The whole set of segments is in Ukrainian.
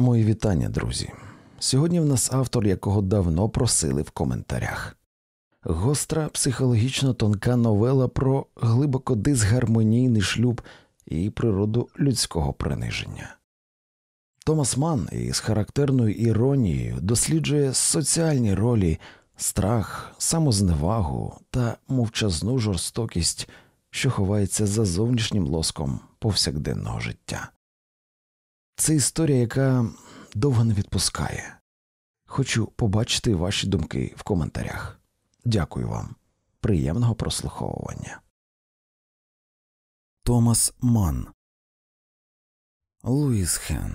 Мої вітання, друзі. Сьогодні в нас автор, якого давно просили в коментарях. Гостра психологічно тонка новела про глибоко дисгармонійний шлюб і природу людського приниження. Томас Ман із характерною іронією досліджує соціальні ролі, страх, самозневагу та мовчазну жорстокість, що ховається за зовнішнім лоском повсякденного життя. Це історія, яка довго не відпускає. Хочу побачити ваші думки в коментарях. Дякую вам. Приємного прослуховування. Томас Ман Луїс Хен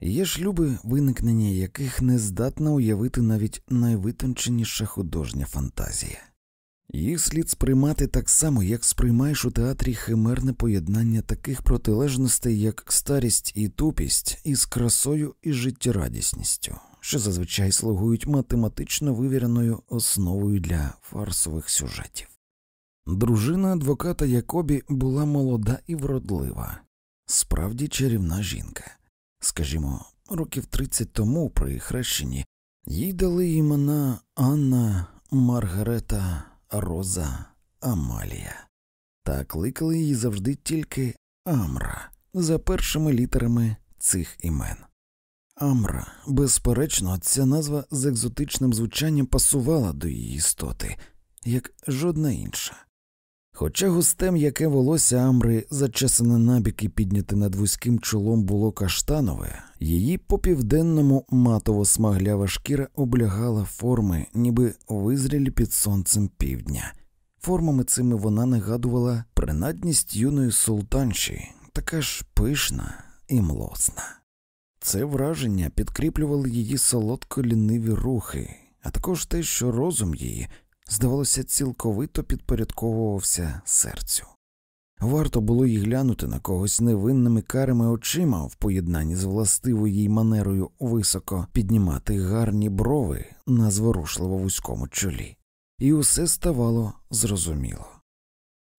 Є шлюби, виникнення яких не здатна уявити навіть найвитонченіша художня фантазія. Їх слід сприймати так само, як сприймаєш у театрі химерне поєднання таких протилежностей, як старість і тупість, із красою і життєрадісністю, що зазвичай слугують математично вивіреною основою для фарсових сюжетів. Дружина адвоката Якобі була молода і вродлива, справді чарівна жінка. Скажімо, років 30 тому при хрещенні їй дали імена Анна Маргарета. Роза Амалія, та кликали її завжди тільки Амра за першими літерами цих імен. Амра, безперечно, ця назва з екзотичним звучанням пасувала до її істоти, як жодна інша. Хоча густем яке волосся Амри, зачесане набік і підняте над вузьким чолом було каштанове, її по південному матово смаглява шкіра облягала форми, ніби визрілі під сонцем півдня. Формами цими вона нагадувала принадність юної султанші, така ж пишна і млосна. Це враження підкріплювали її солодко ліниві рухи, а також те, що розум її здавалося, цілковито підпорядковувався серцю. Варто було й глянути на когось невинними карими очима в поєднанні з властивою їй манерою високо піднімати гарні брови на зворушливо вузькому чолі, і усе ставало зрозуміло.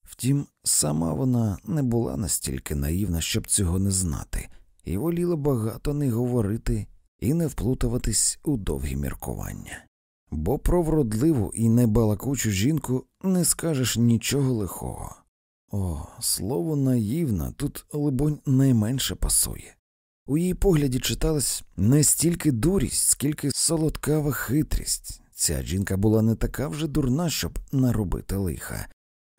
Втім, сама вона не була настільки наївна, щоб цього не знати, і воліла багато не говорити і не вплутуватись у довгі міркування бо про вродливу і небалакучу жінку не скажеш нічого лихого. О, слово наївна тут, либонь, найменше пасує. У її погляді читалась не стільки дурість, скільки солодкава хитрість. Ця жінка була не така вже дурна, щоб наробити лиха.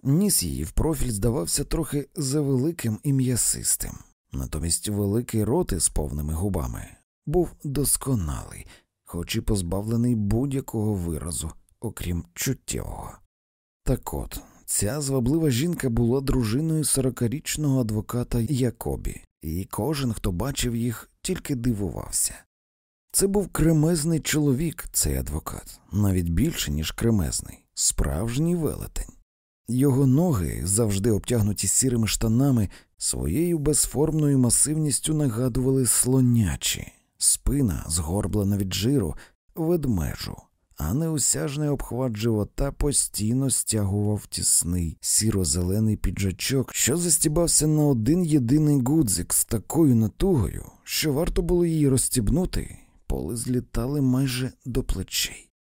Ніс її в профіль здавався трохи завеликим і м'ясистим, натомість великий рот із повними губами був досконалий, хоч і позбавлений будь-якого виразу, окрім чуттєвого. Так от, ця зваблива жінка була дружиною сорокарічного адвоката Якобі, і кожен, хто бачив їх, тільки дивувався. Це був кремезний чоловік, цей адвокат, навіть більше, ніж кремезний, справжній велетень. Його ноги, завжди обтягнуті сірими штанами, своєю безформною масивністю нагадували слонячі, спина, згорблена від жиру, ведмежу, а неусяжний обхват живота постійно стягував тісний сіро-зелений піджачок, що застібався на один єдиний гудзик з такою натугою, що варто було її розстібнути, поли злітали майже до плечей.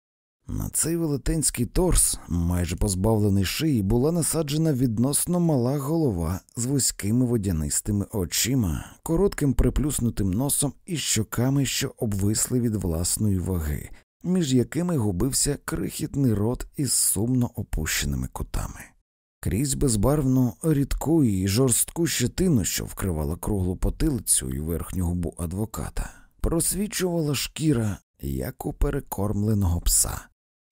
На цей велетенський торс, майже позбавлений шиї, була насаджена відносно мала голова з вузькими водянистими очима, коротким приплюснутим носом і щоками, що обвисли від власної ваги, між якими губився крихітний рот із сумно опущеними кутами. Крізь безбарвну рідку і жорстку щетину, що вкривала круглу потилицю і верхню губу адвоката, просвічувала шкіра, як у перекормленого пса.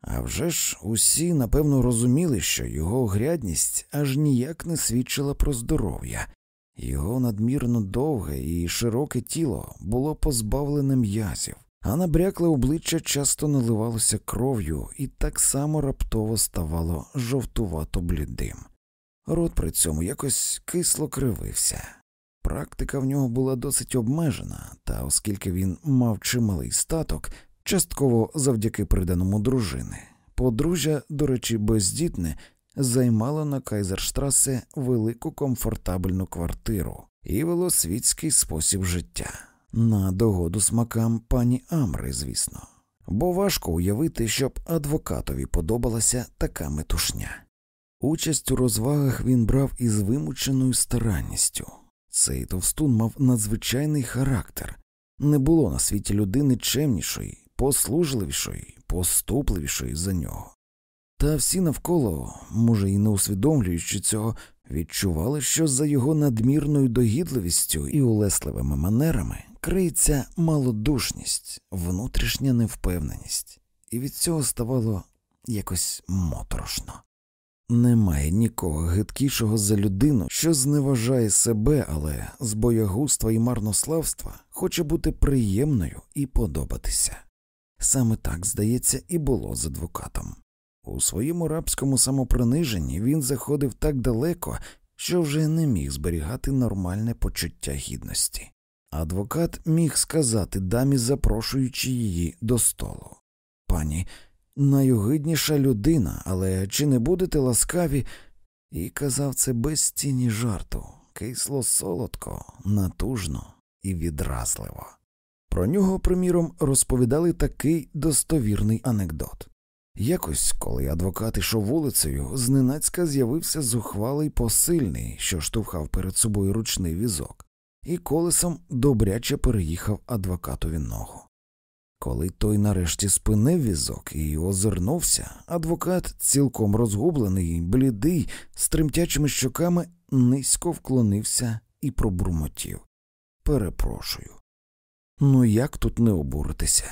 А вже ж усі напевно розуміли, що його грядність аж ніяк не свідчила про здоров'я, його надмірно довге і широке тіло було позбавлене м'язів, а набрякле обличчя часто наливалося кров'ю і так само раптово ставало жовтувато блідим. Рот при цьому якось кисло кривився. Практика в нього була досить обмежена, та оскільки він мав чималий статок, частково завдяки приданому дружини. Подружжя, до речі, бездітне, займало на Кайзерштрасе велику комфортабельну квартиру, і вело світський спосіб життя, на догоду смакам пані Амри, звісно, бо важко уявити, щоб адвокатові подобалася така метушня. Участь у розвагах він брав із вимученою старанністю. Цей товстун мав надзвичайний характер, не було на світі людини чемнішої, послужливішої, поступливішої за нього. Та всі навколо, може, і не усвідомлюючи цього, відчували, що за його надмірною догідливістю і улесливими манерами криється малодушність, внутрішня невпевненість, і від цього ставало якось моторошно. Немає нікого гидкішого за людину, що зневажає себе, але з боягузтва і марнославства хоче бути приємною і подобатися. Саме так, здається, і було з адвокатом. У своєму рабському самоприниженні він заходив так далеко, що вже не міг зберігати нормальне почуття гідності. Адвокат міг сказати дамі, запрошуючи її до столу. Пані, найогидніша людина, але чи не будете ласкаві? І казав це без тіні жарту, кисло солодко, натужно і відразливо. Про нього, приміром, розповідали такий достовірний анекдот. Якось, коли адвокат ішов вулицею, зненацька з'явився зухвалий посильний, що штовхав перед собою ручний візок, і колесом добряче переїхав адвокатові ногу. Коли той нарешті спинив візок і озирнувся, адвокат, цілком розгублений, блідий, з тремтячими щоками, низько вклонився і пробурмотів. Перепрошую. Ну як тут не обуритися?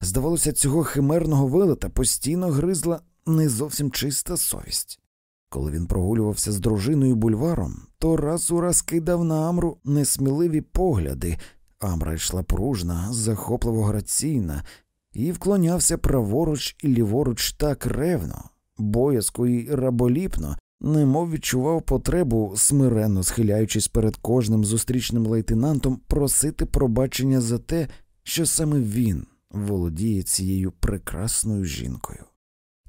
Здавалося, цього химерного велета постійно гризла не зовсім чиста совість. Коли він прогулювався з дружиною бульваром, то раз у раз кидав на Амру несміливі погляди, Амра йшла пружна, захопливо граційна, і вклонявся праворуч і ліворуч так ревно, боязко і раболіпно, немов відчував потребу, смиренно схиляючись перед кожним зустрічним лейтенантом, просити пробачення за те, що саме він володіє цією прекрасною жінкою.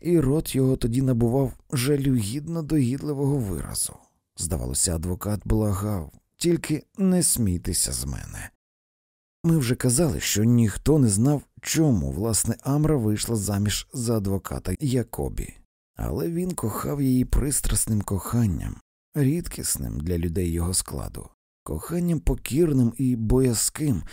І рот його тоді набував жалюгідно догідливого виразу. Здавалося, адвокат благав, тільки не смійтеся з мене. Ми вже казали, що ніхто не знав, чому власне Амра вийшла заміж за адвоката Якобі, але він кохав її пристрасним коханням, рідкісним для людей його складу, коханням покірним і боязким,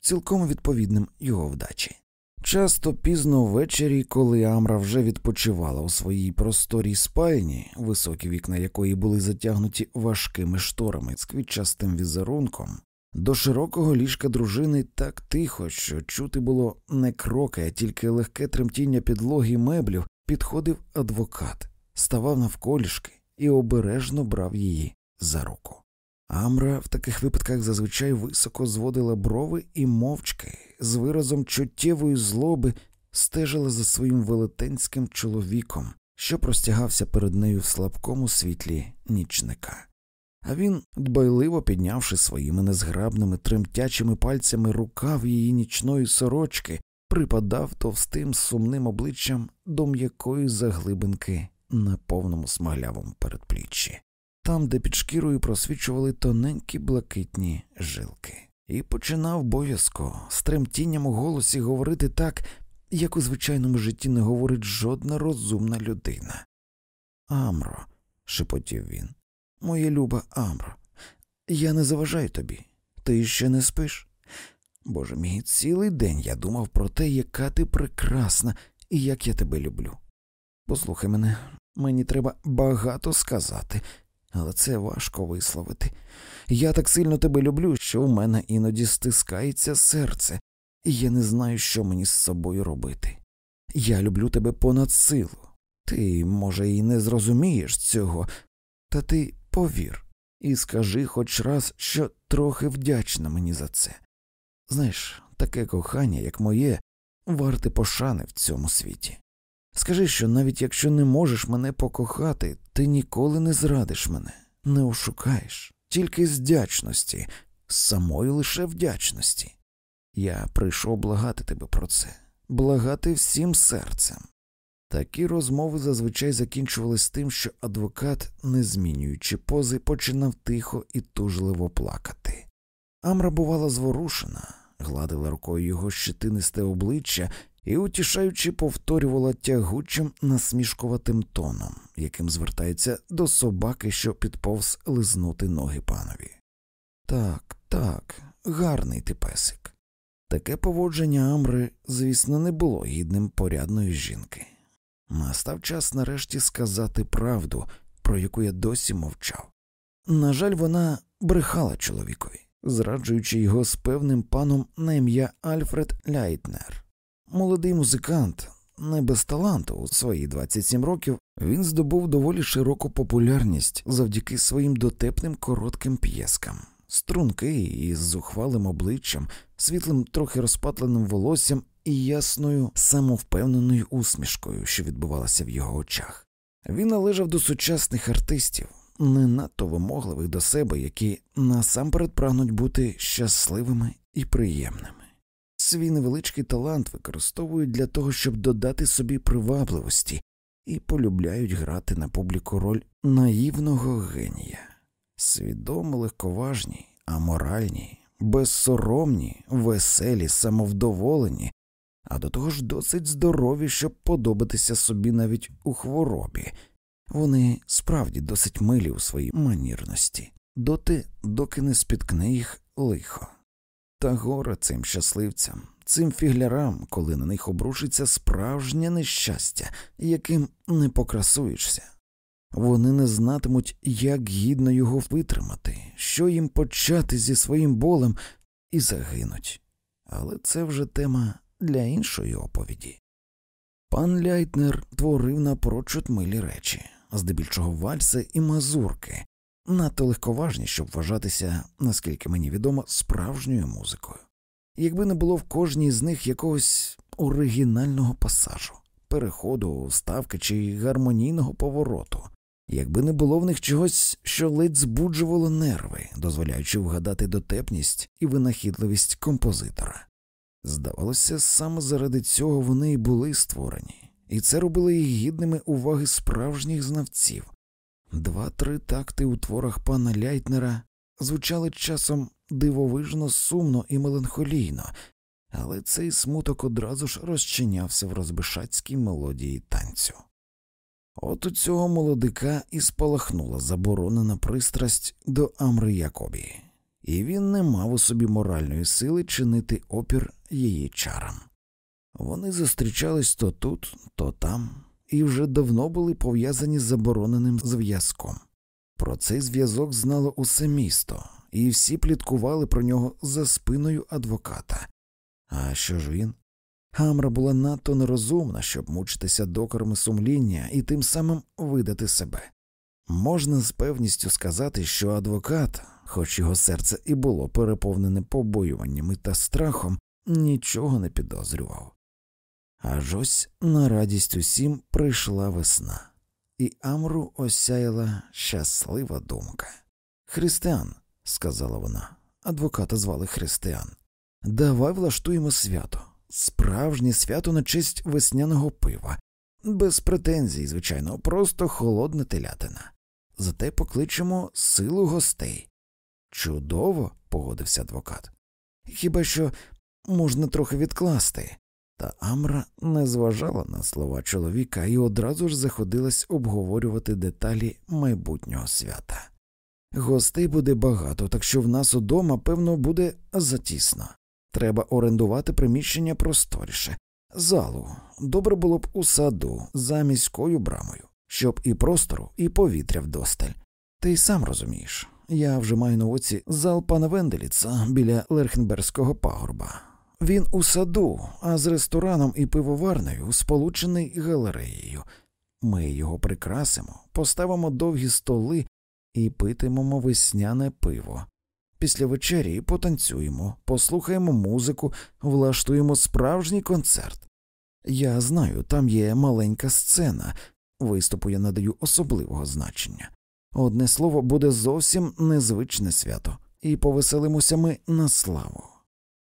цілком відповідним його вдачі. Часто пізно ввечері, коли Амра вже відпочивала у своїй просторій спальні, високі вікна якої були затягнуті важкими шторами з квітчастим візерунком, до широкого ліжка дружини так тихо, що чути було не кроки, а тільки легке тремтіння підлоги меблів, підходив адвокат, ставав навколішки і обережно брав її за руку. Амра в таких випадках зазвичай високо зводила брови і мовчки, з виразом чуттєвої злоби стежила за своїм велетенським чоловіком, що простягався перед нею в слабкому світлі нічника. А він, дбайливо піднявши своїми незграбними тремтячими пальцями рукав її нічної сорочки, припадав товстим сумним обличчям до м'якої заглибинки на повному смаглявому передпліччі там, де під шкірою просвічували тоненькі блакитні жилки, і починав боязко з тремтінням у голосі говорити так, як у звичайному житті не говорить жодна розумна людина. Амро, шепотів він, моя люба Амро, я не заважаю тобі, ти ще не спиш. Боже мій, цілий день я думав про те, яка ти прекрасна і як я тебе люблю. Послухай мене, мені треба багато сказати, але це важко висловити. Я так сильно тебе люблю, що у мене іноді стискається серце, і я не знаю, що мені з собою робити. Я люблю тебе понад силу. Ти, може, і не зрозумієш цього, та ти повір і скажи хоч раз, що трохи вдячна мені за це. Знаєш, таке кохання, як моє, варте пошани в цьому світі. Скажи, що навіть якщо не можеш мене покохати, ти ніколи не зрадиш мене, не ошукаєш, тільки з вдячності, з самої лише вдячності. Я прийшов благати тебе про це, благати всім серцем. Такі розмови зазвичай закінчувались тим, що адвокат, не змінюючи пози, починав тихо і тужливо плакати. Амра бувала зворушена, гладила рукою його щетинисте обличчя і, утішаючи, повторювала тягучим насмішкуватим тоном, яким звертається до собаки, що підповз лизнути ноги панові. Так, так, гарний ти песик. Таке поводження Амри, звісно, не було гідним порядної жінки. Настав час нарешті сказати правду, про яку я досі мовчав. На жаль, вона брехала чоловікові, зраджуючи його з певним паном на ім'я Альфред Ляйтнер. Молодий музикант, не без таланту у свої 27 років, він здобув доволі широку популярність завдяки своїм дотепним коротким п'єскам, стрункий із зухвалим обличчям, світлим, трохи розпатленим волоссям і ясною самовпевненою усмішкою, що відбувалася в його очах. Він належав до сучасних артистів, не надто вимогливих до себе, які насамперед прагнуть бути щасливими і приємними. Свій невеличкий талант використовують для того, щоб додати собі привабливості і полюбляють грати на публіку роль наївного генія, свідомо легковажні, аморальні, безсоромні, веселі, самовдоволені, а до того ж досить здорові, щоб подобатися собі навіть у хворобі. Вони справді досить милі у своїй манірності, доти, доки не спіткне їх лихо. Та горе цим щасливцям, цим фіглярам, коли на них обрушиться справжнє нещастя, яким не покрасуєшся. Вони не знатимуть, як гідно його витримати, що їм почати зі своїм болем, і загинуть. Але це вже тема для іншої оповіді. Пан Ляйтнер творив напрочуд милі речі, здебільшого вальси і мазурки, надто легковажні, щоб вважатися, наскільки мені відомо, справжньою музикою. Якби не було в кожній з них якогось оригінального пасажу, переходу, ставки чи гармонійного повороту, якби не було в них чогось, що ледь збуджувало нерви, дозволяючи вгадати дотепність і винахідливість композитора. Здавалося, саме заради цього вони й були створені, і це робило їх гідними уваги справжніх знавців. Два-три такти у творах пана Ляйтнера звучали часом дивовижно сумно і меланхолійно, але цей смуток одразу ж розчинявся в розбишацькій мелодії танцю. От у цього молодика і спалахнула заборонена пристрасть до Амри Якобі, і він не мав у собі моральної сили чинити опір її чарам. Вони зустрічались то тут, то там, і вже давно були пов'язані з забороненим зв'язком. Про цей зв'язок знало усе місто, і всі пліткували про нього за спиною адвоката. А що ж він? Гамра була надто нерозумна, щоб мучитися докорами сумління і тим самим видати себе. Можна з певністю сказати, що адвокат, хоч його серце і було переповнене побоюваннями та страхом, нічого не підозрював. Аж ось на радість усім прийшла весна, і Амру осяяла щаслива думка. Християн, сказала вона, адвоката звали Християн, давай влаштуємо свято, справжнє свято на честь весняного пива, без претензій, звичайно, просто холодна телятина. Зате покличемо силу гостей. Чудово, погодився адвокат. Хіба що можна трохи відкласти. Та Амра не зважала на слова чоловіка і одразу ж заходилась обговорювати деталі майбутнього свята. Гостей буде багато, так що в нас удома, певно, буде затісно. Треба орендувати приміщення просторіше, залу добре було б у саду за міською брамою, щоб і простору, і повітря вдосталь. Ти й сам розумієш. Я вже маю на оці зал пана Венделіца біля Лерхенберзького пагорба. Він у саду, а з рестораном і пивоварнею сполучений галереєю. Ми його прикрасимо, поставимо довгі столи і питимемо весняне пиво. Після вечері потанцюємо, послухаємо музику, влаштуємо справжній концерт. Я знаю, там є маленька сцена, виступу я надаю особливого значення. Одне слово, буде зовсім незвичне свято, і повеселимося ми на славу.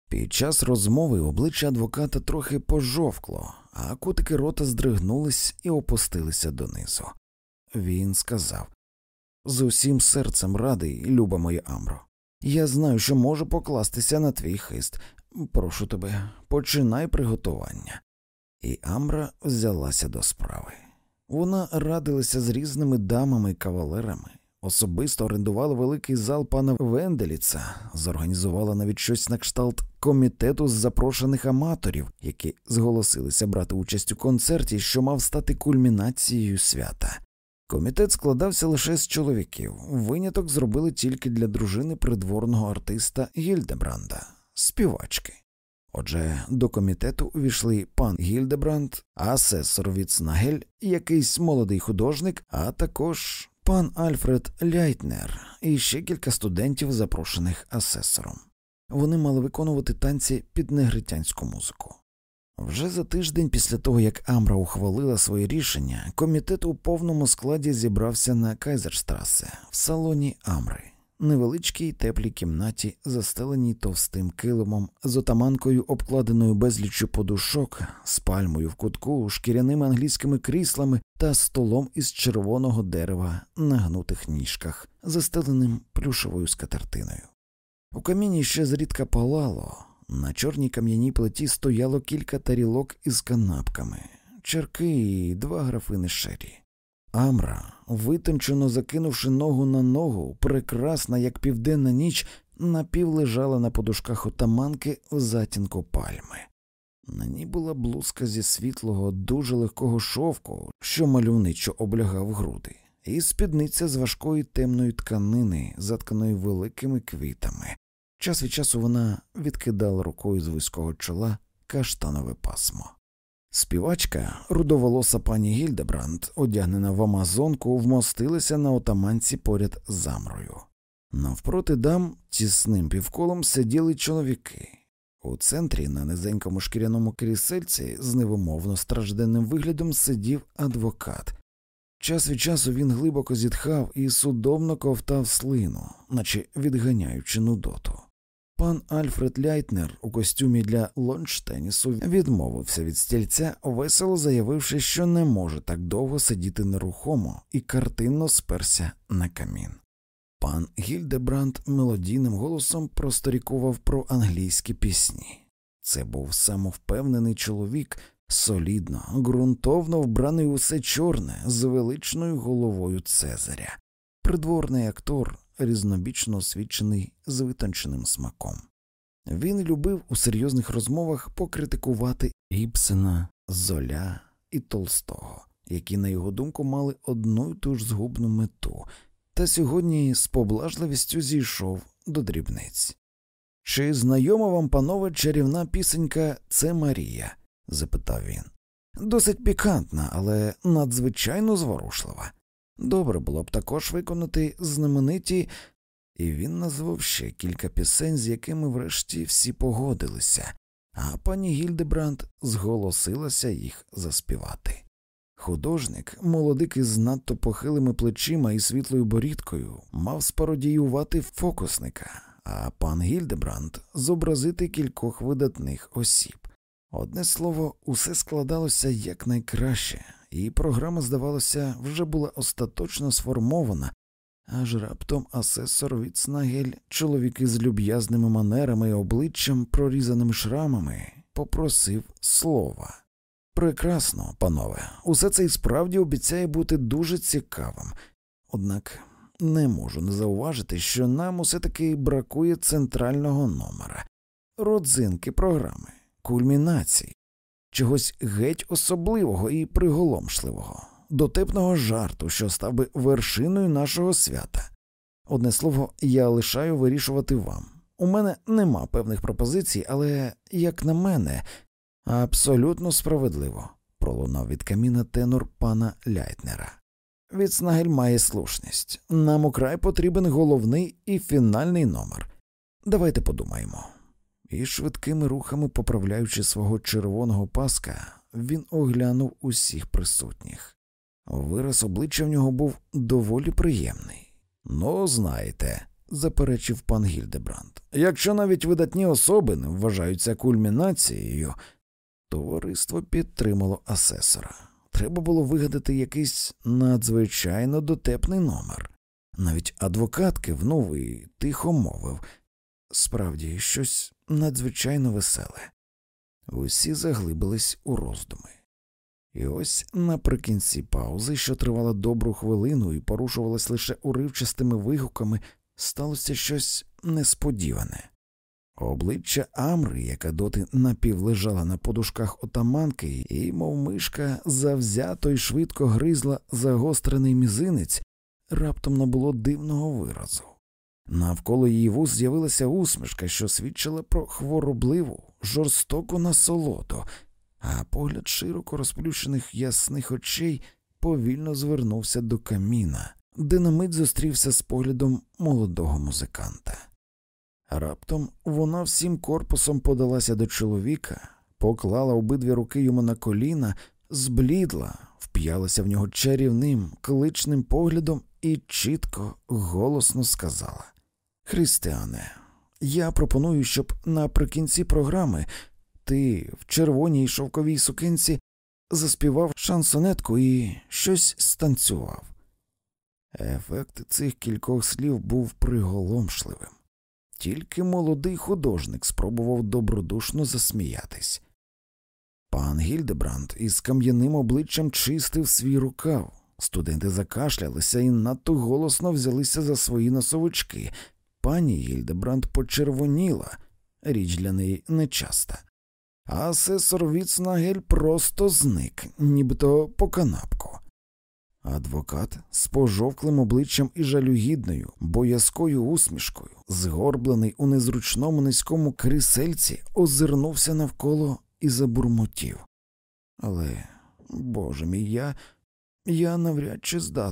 Під час розмови обличчя адвоката трохи пожовкло, а кутики рота здригнулись і опустилися донизу. Він сказав з усім серцем радий, люба моя Амро. Я знаю, що можу покластися на твій хист. Прошу тебе, починай приготування. І Амра взялася до справи. Вона радилася з різними дамами і кавалерами, особисто орендувала великий зал пана Венделіца, зорганізувала навіть щось на кшталт комітету з запрошених аматорів, які зголосилися брати участь у концерті, що мав стати кульмінацією свята. Комітет складався лише з чоловіків, виняток зробили тільки для дружини придворного артиста Гільдебранда, співачки. Отже, до комітету увійшли пан Гільдебранд, асесор Віцнагель, якийсь молодий художник, а також пан Альфред Ляйтнер і ще кілька студентів, запрошених асесором. Вони мали виконувати танці під негритянську музику. Вже за тиждень після того, як Амра ухвалила своє рішення, комітет у повному складі зібрався на Кайзерштрасе в салоні Амри, невеличкій теплій кімнаті, застеленій товстим килимом, з отаманкою, обкладеною безліччю подушок, з пальмою в кутку, шкіряними англійськими кріслами та столом із червоного дерева на гнутих ніжках, застеленим плюшевою скатертиною. У каміні ще зрідка палало. На чорній кам'яній плиті стояло кілька тарілок із канапками, черки і два графини шері. Амра, витончено закинувши ногу на ногу, прекрасна, як південна ніч, напівлежала на подушках отаманки в затінку пальми. На ній була блузка зі світлого, дуже легкого шовку, що мальовничо облягав груди, і спідниця з важкої темної тканини, затканої великими квітами, Час від часу вона відкидала рукою з вузького чола каштанове пасмо. Співачка, рудоволоса пані Гільдебранд, одягнена в амазонку, вмостилася на отаманці поряд замрою. Навпроти дам тісним півколом сиділи чоловіки. У центрі на низенькому шкіряному крісельці з невимовно стражденним виглядом сидів адвокат. Час від часу він глибоко зітхав і судомно ковтав слину, наче відганяючи нудоту. Пан Альфред Ляйтнер у костюмі для лончтенісу відмовився від стільця, весело заявивши, що не може так довго сидіти нерухомо, і картинно сперся на камін. Пан Гільдебранд мелодійним голосом просторікував про англійські пісні. Це був самовпевнений чоловік, солідно, ґрунтовно вбраний усе чорне з величною головою Цезаря, придворний актор різнобічно освічений з витонченим смаком. Він любив у серйозних розмовах покритикувати Ібсена, Золя і Толстого, які, на його думку, мали одну й ту ж згубну мету, та сьогодні з поблажливістю зійшов до дрібниць. Чи знайома вам, панове, чарівна пісенька Це Марія? запитав він. Досить пікантна, але надзвичайно зворушлива. Добре було б також виконати знамениті, і він назвав ще кілька пісень, з якими врешті всі погодилися, а пані Гільдебранд зголосилася їх заспівати. Художник, молодик із надто похилими плечима і світлою борідкою, мав спародіювати фокусника, а пан Гільдебранд зобразити кількох видатних осіб. Одне слово, усе складалося якнайкраще, і програма, здавалося, вже була остаточно сформована, аж раптом асесор Віцнагель, чоловік із люб'язними манерами і обличчям, прорізаними шрамами, попросив слова. Прекрасно, панове, усе це і справді обіцяє бути дуже цікавим, однак не можу не зауважити, що нам усе таки бракує центрального номера, родзинки програми, кульмінації чогось геть особливого і приголомшливого, дотепного жарту, що став би вершиною нашого свята. Одне слово, я лишаю вирішувати вам. У мене нема певних пропозицій, але, як на мене, абсолютно справедливо, пролунав від каміна тенор пана Ляйтнера. Відснагель має слушність. Нам украй потрібен головний і фінальний номер. Давайте подумаємо і швидкими рухами, поправляючи свого червоного паска, він оглянув усіх присутніх. Вираз обличчя в нього був доволі приємний. Ну, знаєте, заперечив пан Гільдебранд. Якщо навіть видатні особи не вважаються кульмінацією, товариство підтримало асесора. Треба було вигадати якийсь надзвичайно дотепний номер. Навіть адвокат кивнув і тихо мовив справді щось надзвичайно веселе. Усі заглибились у роздуми. І ось наприкінці паузи, що тривала добру хвилину і порушувалась лише уривчастими вигуками, сталося щось несподіване. Обличчя Амри, яка доти напівлежала на подушках отаманки, і, мов мишка, завзято й швидко гризла загострений мізинець, раптом набуло дивного виразу. Навколо її вуз з'явилася усмішка, що свідчила про хворобливу, жорстоку насолоду, а погляд широко розплющених ясних очей повільно звернувся до каміна, де на мить зустрівся з поглядом молодого музиканта. Раптом вона всім корпусом подалася до чоловіка, поклала обидві руки йому на коліна, зблідла, вп'ялася в нього чарівним, кличним поглядом і чітко, голосно сказала Христиане, я пропоную, щоб наприкінці програми ти в червоній шовковій сукенці заспівав шансонетку і щось станцював. Ефект цих кількох слів був приголомшливим. Тільки молодий художник спробував добродушно засміятись. Пан Гільдебранд із кам'яним обличчям чистив свій рукав. Студенти закашлялися і надто голосно взялися за свої носовички. Пані Гільдебранд почервоніла, річ для неї нечаста. А асесор Віцнагель просто зник, нібито по канапку. Адвокат з пожовклим обличчям і жалюгідною, боязкою усмішкою, згорблений у незручному низькому крісельці, озирнувся навколо і забурмотів. Але, боже мій, я, я навряд чи здатний.